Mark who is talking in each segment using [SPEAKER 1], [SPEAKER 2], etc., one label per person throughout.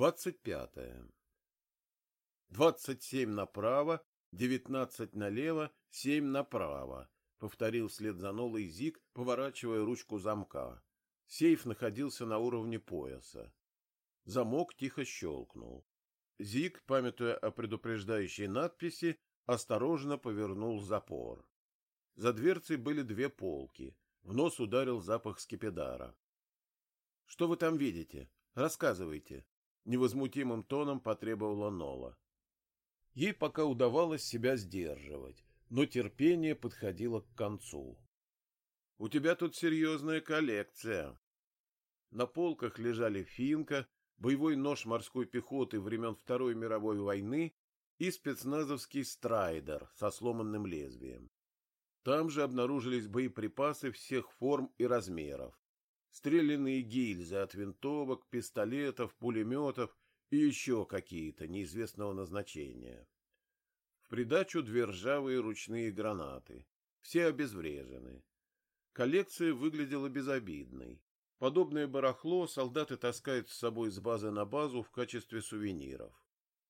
[SPEAKER 1] Двадцать пятое. Двадцать семь направо, девятнадцать налево, семь направо, повторил вслед за Нолой Зик, поворачивая ручку замка. Сейф находился на уровне пояса. Замок тихо щелкнул. Зик, памятуя о предупреждающей надписи, осторожно повернул запор. За дверцей были две полки. В нос ударил запах скипидара. — Что вы там видите? Рассказывайте. Невозмутимым тоном потребовала Нола. Ей пока удавалось себя сдерживать, но терпение подходило к концу. — У тебя тут серьезная коллекция. На полках лежали финка, боевой нож морской пехоты времен Второй мировой войны и спецназовский страйдер со сломанным лезвием. Там же обнаружились боеприпасы всех форм и размеров. Стрелянные гильзы от винтовок, пистолетов, пулеметов и еще какие-то неизвестного назначения. В придачу две ржавые ручные гранаты. Все обезврежены. Коллекция выглядела безобидной. Подобное барахло солдаты таскают с собой с базы на базу в качестве сувениров.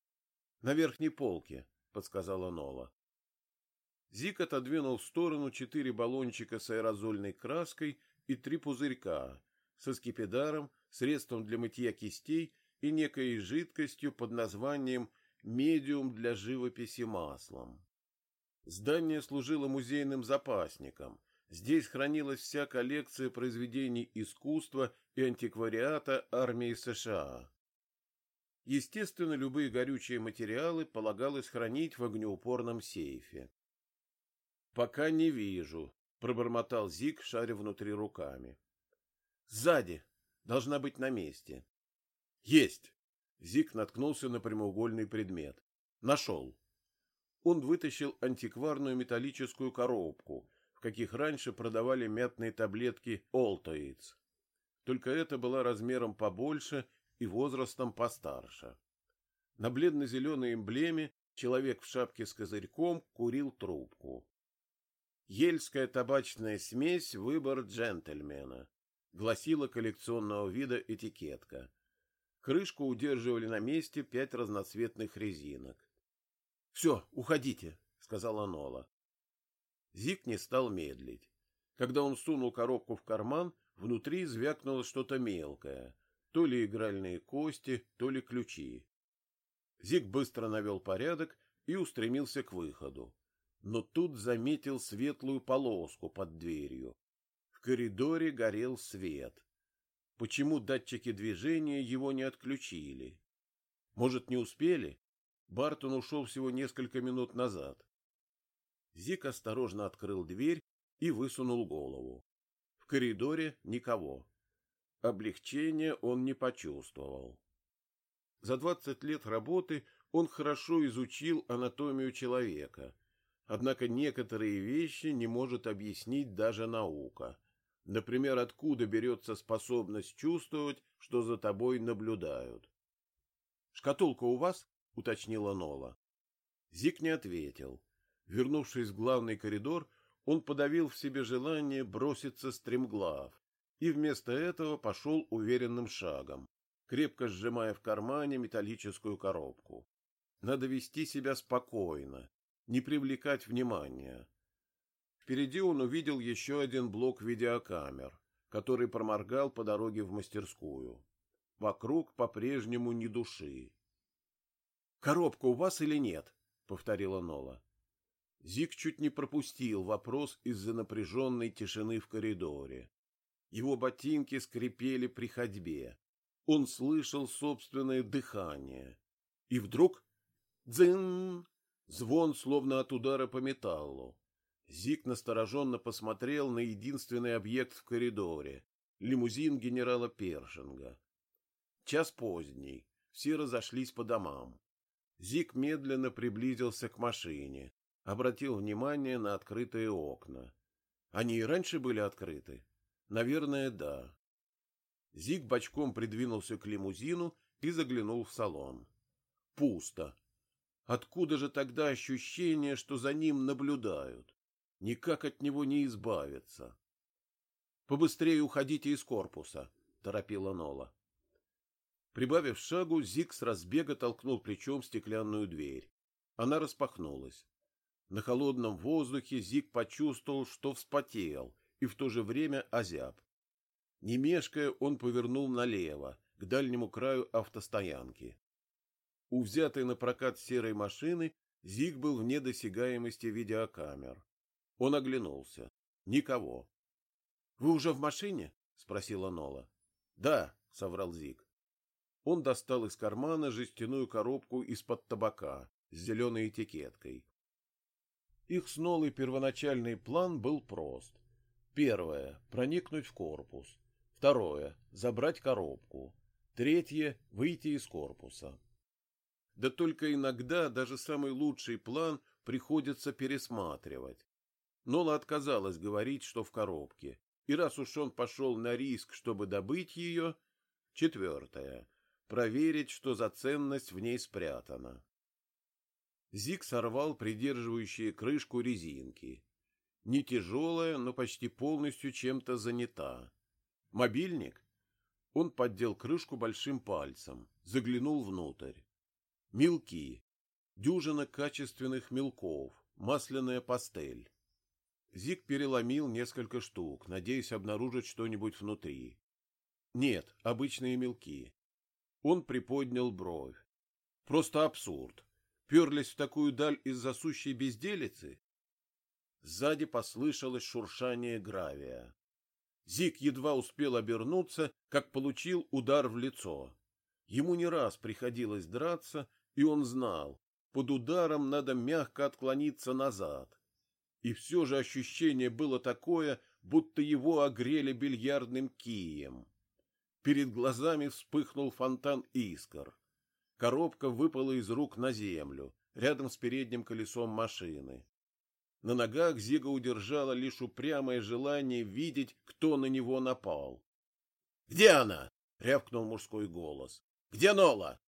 [SPEAKER 1] — На верхней полке, — подсказала Нола. Зик отодвинул в сторону четыре баллончика с аэрозольной краской и три пузырька со скипидаром, средством для мытья кистей и некой жидкостью под названием «медиум для живописи маслом». Здание служило музейным запасником. Здесь хранилась вся коллекция произведений искусства и антиквариата армии США. Естественно, любые горючие материалы полагалось хранить в огнеупорном сейфе. Пока не вижу, пробормотал Зик, шаря внутри руками. Сзади. Должна быть на месте. Есть. Зик наткнулся на прямоугольный предмет. Нашел. Он вытащил антикварную металлическую коробку, в каких раньше продавали мятные таблетки Олтоиц. Только это была размером побольше и возрастом постарше. На бледно-зеленой эмблеме человек в шапке с козырьком курил трубку. Ельская табачная смесь «Выбор джентльмена», гласила коллекционного вида этикетка. Крышку удерживали на месте пять разноцветных резинок. — Все, уходите, — сказала Нола. Зик не стал медлить. Когда он сунул коробку в карман, внутри звякнуло что-то мелкое, то ли игральные кости, то ли ключи. Зик быстро навел порядок и устремился к выходу но тут заметил светлую полоску под дверью. В коридоре горел свет. Почему датчики движения его не отключили? Может, не успели? Бартон ушел всего несколько минут назад. Зик осторожно открыл дверь и высунул голову. В коридоре никого. Облегчения он не почувствовал. За двадцать лет работы он хорошо изучил анатомию человека Однако некоторые вещи не может объяснить даже наука. Например, откуда берется способность чувствовать, что за тобой наблюдают. «Шкатулка у вас?» — уточнила Нола. Зик не ответил. Вернувшись в главный коридор, он подавил в себе желание броситься стремглав и вместо этого пошел уверенным шагом, крепко сжимая в кармане металлическую коробку. Надо вести себя спокойно, не привлекать внимания. Впереди он увидел еще один блок видеокамер, который проморгал по дороге в мастерскую. Вокруг по-прежнему ни души. «Коробка у вас или нет?» — повторила Нола. Зик чуть не пропустил вопрос из-за напряженной тишины в коридоре. Его ботинки скрипели при ходьбе. Он слышал собственное дыхание. И вдруг... Дзын! Звон, словно от удара по металлу. Зик настороженно посмотрел на единственный объект в коридоре — лимузин генерала Першинга. Час поздний, все разошлись по домам. Зик медленно приблизился к машине, обратил внимание на открытые окна. Они и раньше были открыты? Наверное, да. Зик бочком придвинулся к лимузину и заглянул в салон. Пусто. Откуда же тогда ощущение, что за ним наблюдают? Никак от него не избавиться. — Побыстрее уходите из корпуса, — торопила Нола. Прибавив шагу, Зик с разбега толкнул плечом стеклянную дверь. Она распахнулась. На холодном воздухе Зик почувствовал, что вспотел, и в то же время озяб. Не мешкая, он повернул налево, к дальнему краю автостоянки. У взятой на прокат серой машины Зиг был вне досягаемости видеокамер. Он оглянулся. Никого. — Вы уже в машине? — спросила Нола. — Да, — соврал Зиг. Он достал из кармана жестяную коробку из-под табака с зеленой этикеткой. Их с Нолой первоначальный план был прост. Первое — проникнуть в корпус. Второе — забрать коробку. Третье — выйти из корпуса. Да только иногда даже самый лучший план приходится пересматривать. Нола отказалась говорить, что в коробке, и раз уж он пошел на риск, чтобы добыть ее... Четвертое — проверить, что за ценность в ней спрятана. Зиг сорвал придерживающие крышку резинки. Не тяжелая, но почти полностью чем-то занята. Мобильник? Он поддел крышку большим пальцем, заглянул внутрь. Мелки. Дюжина качественных мелков, масляная пастель. Зиг переломил несколько штук, надеясь обнаружить что-нибудь внутри. Нет, обычные мелки. Он приподнял бровь. Просто абсурд перлись в такую даль из-за сущей безделицы? Сзади послышалось шуршание гравия. Зик едва успел обернуться, как получил удар в лицо. Ему не раз приходилось драться, и он знал, под ударом надо мягко отклониться назад. И все же ощущение было такое, будто его огрели бильярдным кием. Перед глазами вспыхнул фонтан искр. Коробка выпала из рук на землю, рядом с передним колесом машины. На ногах Зига удержала лишь упрямое желание видеть, кто на него напал. — Где она? — рявкнул мужской голос. — Где Нола?